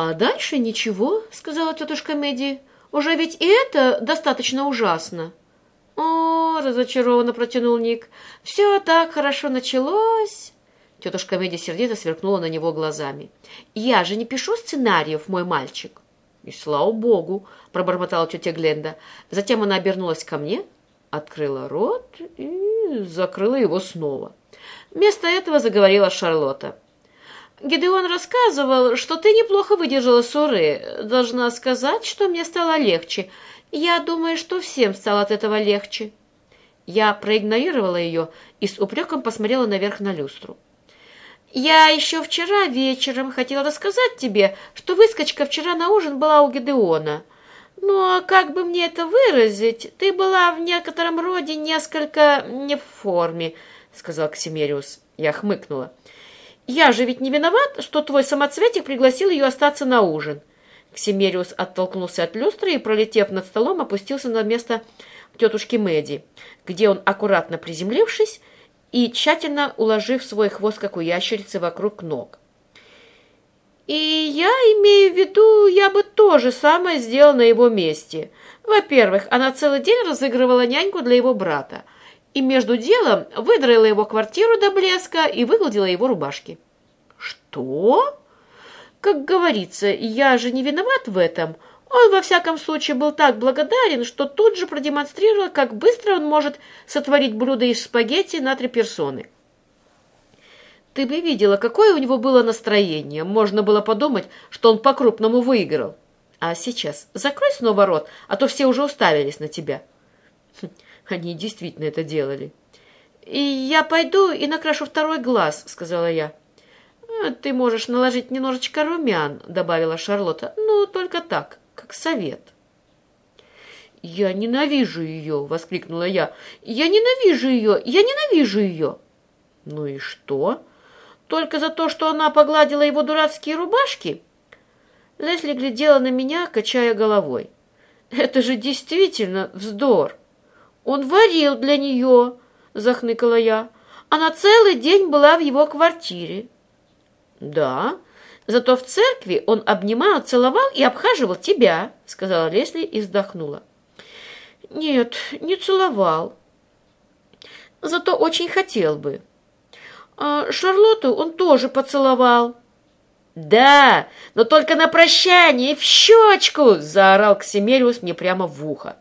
«А дальше ничего», — сказала тетушка Мэдди. «Уже ведь и это достаточно ужасно». «О, — разочарованно протянул Ник, — все так хорошо началось». Тетушка Мэдди сердито сверкнула на него глазами. «Я же не пишу сценариев, мой мальчик». «И слава богу!» — пробормотала тетя Гленда. Затем она обернулась ко мне, открыла рот и закрыла его снова. Вместо этого заговорила Шарлотта. «Гидеон рассказывал, что ты неплохо выдержала ссоры. Должна сказать, что мне стало легче. Я думаю, что всем стало от этого легче». Я проигнорировала ее и с упреком посмотрела наверх на люстру. «Я еще вчера вечером хотела рассказать тебе, что выскочка вчера на ужин была у Гедеона. Ну, а как бы мне это выразить? Ты была в некотором роде несколько не в форме», — сказал Ксимериус. Я хмыкнула. «Я же ведь не виноват, что твой самоцветик пригласил ее остаться на ужин». Ксимериус оттолкнулся от люстры и, пролетев над столом, опустился на место тетушки Мэдди, где он, аккуратно приземлившись, и тщательно уложив свой хвост, как у ящерицы, вокруг ног. И я имею в виду, я бы то же самое сделал на его месте. Во-первых, она целый день разыгрывала няньку для его брата, и между делом выдраила его квартиру до блеска и выгладила его рубашки. Что? Как говорится, я же не виноват в этом. Он, во всяком случае, был так благодарен, что тут же продемонстрировал, как быстро он может сотворить блюдо из спагетти на три персоны. Ты бы видела, какое у него было настроение. Можно было подумать, что он по-крупному выиграл. А сейчас закрой снова рот, а то все уже уставились на тебя. Хм, они действительно это делали. «И я пойду и накрашу второй глаз», — сказала я. «А «Ты можешь наложить немножечко румян», — добавила Шарлотта. «Ну, только так» как совет. «Я ненавижу ее!» — воскликнула я. «Я ненавижу ее! Я ненавижу ее!» «Ну и что? Только за то, что она погладила его дурацкие рубашки?» Лесли глядела на меня, качая головой. «Это же действительно вздор! Он варил для нее!» — захныкала я. «Она целый день была в его квартире». «Да, Зато в церкви он обнимал, целовал и обхаживал тебя, сказала Лесли и вздохнула. Нет, не целовал. Зато очень хотел бы. А Шарлотту он тоже поцеловал. «Да, но только на прощание, в щечку!» — заорал Ксимериус мне прямо в ухо.